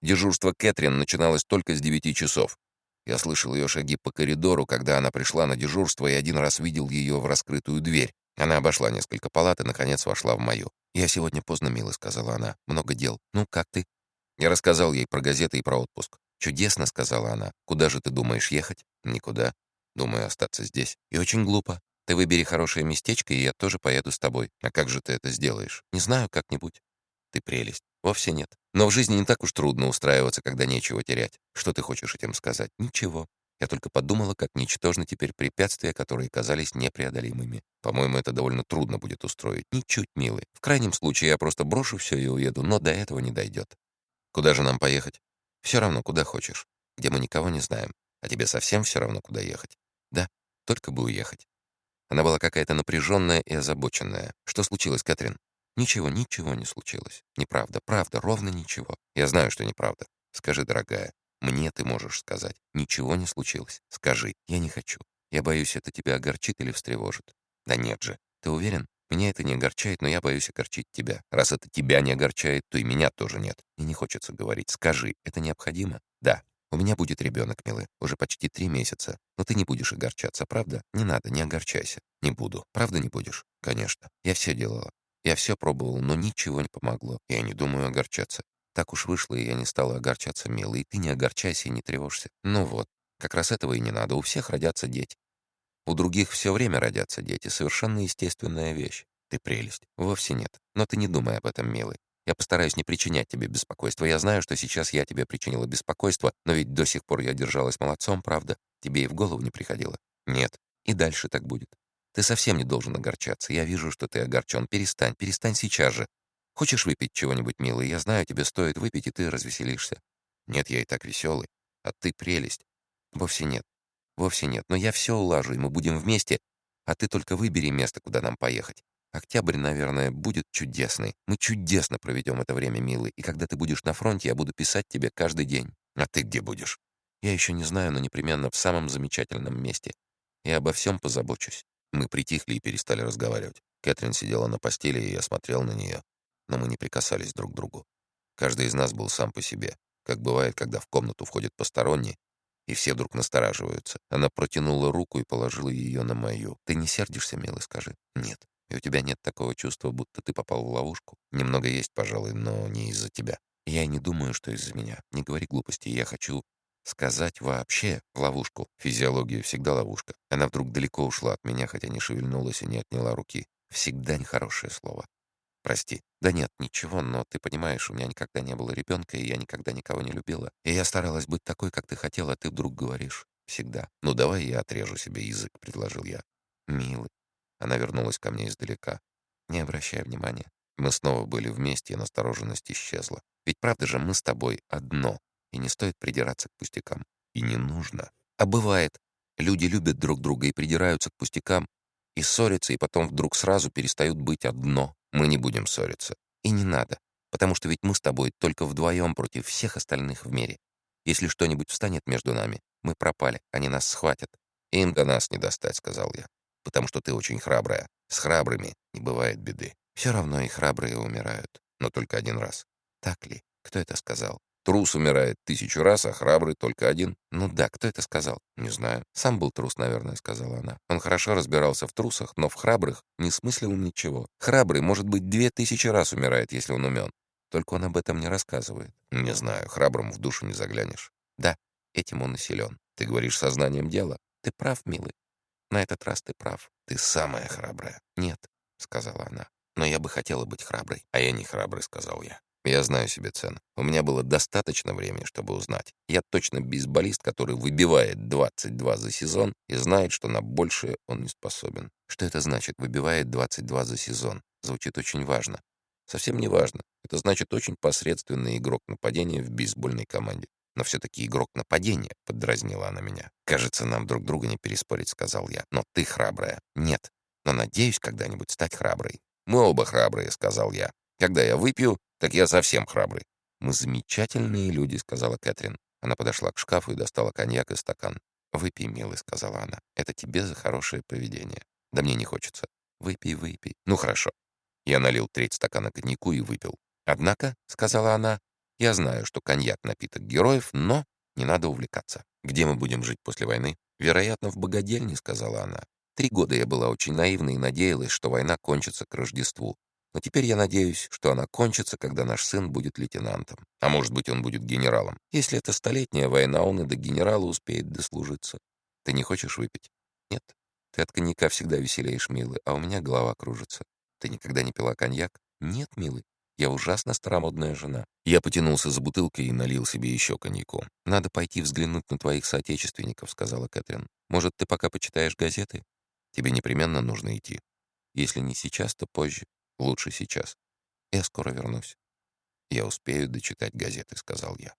Дежурство Кэтрин начиналось только с девяти часов. Я слышал ее шаги по коридору, когда она пришла на дежурство, и один раз видел ее в раскрытую дверь. Она обошла несколько палат и, наконец, вошла в мою. «Я сегодня поздно, милый», — сказала она. «Много дел. Ну, как ты?» Я рассказал ей про газеты и про отпуск. «Чудесно», — сказала она. «Куда же ты думаешь ехать?» «Никуда. Думаю остаться здесь. И очень глупо. Ты выбери хорошее местечко, и я тоже поеду с тобой. А как же ты это сделаешь? Не знаю, как-нибудь. Ты прелесть. Вовсе нет. Но в жизни не так уж трудно устраиваться, когда нечего терять. Что ты хочешь этим сказать? Ничего. Я только подумала, как ничтожны теперь препятствия, которые казались непреодолимыми. По-моему, это довольно трудно будет устроить. Ничуть, милый. В крайнем случае я просто брошу все и уеду, но до этого не дойдет. Куда же нам поехать? Все равно, куда хочешь. Где мы никого не знаем. А тебе совсем все равно, куда ехать? Да, только бы уехать. Она была какая-то напряженная и озабоченная. Что случилось, Кэтрин? Ничего, ничего не случилось. Неправда, правда, ровно ничего. Я знаю, что неправда. Скажи, дорогая, мне ты можешь сказать. Ничего не случилось. Скажи. Я не хочу. Я боюсь, это тебя огорчит или встревожит. Да нет же. Ты уверен? Меня это не огорчает, но я боюсь огорчить тебя. Раз это тебя не огорчает, то и меня тоже нет. И не хочется говорить. Скажи, это необходимо? Да. У меня будет ребенок, милый, уже почти три месяца. Но ты не будешь огорчаться, правда? Не надо, не огорчайся. Не буду. Правда не будешь? Конечно. Я все делала. Я все пробовал, но ничего не помогло. Я не думаю огорчаться. Так уж вышло, и я не стала огорчаться, милый. Ты не огорчайся и не тревожься. Ну вот, как раз этого и не надо. У всех родятся дети. У других все время родятся дети. Совершенно естественная вещь. Ты прелесть. Вовсе нет. Но ты не думай об этом, милый. Я постараюсь не причинять тебе беспокойства. Я знаю, что сейчас я тебе причинила беспокойство, но ведь до сих пор я держалась молодцом, правда? Тебе и в голову не приходило? Нет. И дальше так будет. Ты совсем не должен огорчаться. Я вижу, что ты огорчен. Перестань, перестань сейчас же. Хочешь выпить чего-нибудь, милый? Я знаю, тебе стоит выпить, и ты развеселишься. Нет, я и так веселый. А ты прелесть. Вовсе нет. Вовсе нет. Но я все улажу, и мы будем вместе. А ты только выбери место, куда нам поехать. Октябрь, наверное, будет чудесный. Мы чудесно проведем это время, милый, и когда ты будешь на фронте, я буду писать тебе каждый день. А ты где будешь? Я еще не знаю, но непременно в самом замечательном месте. Я обо всем позабочусь. Мы притихли и перестали разговаривать. Кэтрин сидела на постели, и я смотрел на нее. Но мы не прикасались друг к другу. Каждый из нас был сам по себе. Как бывает, когда в комнату входит посторонний, и все вдруг настораживаются. Она протянула руку и положила ее на мою. «Ты не сердишься, милый, скажи?» «Нет». И у тебя нет такого чувства, будто ты попал в ловушку? Немного есть, пожалуй, но не из-за тебя. Я не думаю, что из-за меня. Не говори глупости. Я хочу сказать вообще ловушку. Физиология всегда ловушка. Она вдруг далеко ушла от меня, хотя не шевельнулась и не отняла руки. Всегда нехорошее слово. Прости. Да нет, ничего, но ты понимаешь, у меня никогда не было ребенка, и я никогда никого не любила. И я старалась быть такой, как ты хотела, а ты вдруг говоришь. Всегда. Ну давай я отрежу себе язык, предложил я. Милый, она вернулась ко мне издалека. Не обращай внимания. Мы снова были вместе, и настороженность исчезла. Ведь правда же мы с тобой одно, и не стоит придираться к пустякам. И не нужно. А бывает, люди любят друг друга и придираются к пустякам, и ссорятся, и потом вдруг сразу перестают быть одно. Мы не будем ссориться. И не надо, потому что ведь мы с тобой только вдвоем против всех остальных в мире. Если что-нибудь встанет между нами, мы пропали, они нас схватят. «Им до нас не достать», — сказал я потому что ты очень храбрая. С храбрыми не бывает беды. Все равно и храбрые умирают, но только один раз. Так ли? Кто это сказал? Трус умирает тысячу раз, а храбрый только один. Ну да, кто это сказал? Не знаю. Сам был трус, наверное, сказала она. Он хорошо разбирался в трусах, но в храбрых не смыслил ничего. Храбрый, может быть, две тысячи раз умирает, если он умен. Только он об этом не рассказывает. Не знаю, храброму в душу не заглянешь. Да, этим он и силен. Ты говоришь сознанием дела. Ты прав, милый. На этот раз ты прав. Ты самая храбрая. Нет, сказала она. Но я бы хотела быть храброй. А я не храбрый, сказал я. Я знаю себе цену. У меня было достаточно времени, чтобы узнать. Я точно бейсболист, который выбивает 22 за сезон и знает, что на большее он не способен. Что это значит «выбивает 22 за сезон»? Звучит очень важно. Совсем не важно. Это значит очень посредственный игрок нападения в бейсбольной команде но все-таки игрок нападения», — поддразнила она меня. «Кажется, нам друг друга не переспорить», — сказал я. «Но ты храбрая». «Нет, но надеюсь когда-нибудь стать храброй». «Мы оба храбрые», — сказал я. «Когда я выпью, так я совсем храбрый». «Мы замечательные люди», — сказала Кэтрин. Она подошла к шкафу и достала коньяк и стакан. «Выпей, милый», — сказала она. «Это тебе за хорошее поведение». «Да мне не хочется». «Выпей, выпей». «Ну, хорошо». Я налил треть стакана коньяку и выпил. «Однако», — сказала она, Я знаю, что коньяк — напиток героев, но не надо увлекаться. Где мы будем жить после войны? Вероятно, в богадельне, сказала она. Три года я была очень наивна и надеялась, что война кончится к Рождеству. Но теперь я надеюсь, что она кончится, когда наш сын будет лейтенантом. А может быть, он будет генералом. Если это столетняя война, он и до генерала успеет дослужиться. Ты не хочешь выпить? Нет. Ты от коньяка всегда веселеешь, милый, а у меня голова кружится. Ты никогда не пила коньяк? Нет, милый. Я ужасно старомодная жена. Я потянулся за бутылкой и налил себе еще коньяку. «Надо пойти взглянуть на твоих соотечественников», — сказала Кэтрин. «Может, ты пока почитаешь газеты? Тебе непременно нужно идти. Если не сейчас, то позже. Лучше сейчас. Я скоро вернусь. Я успею дочитать газеты, сказал я.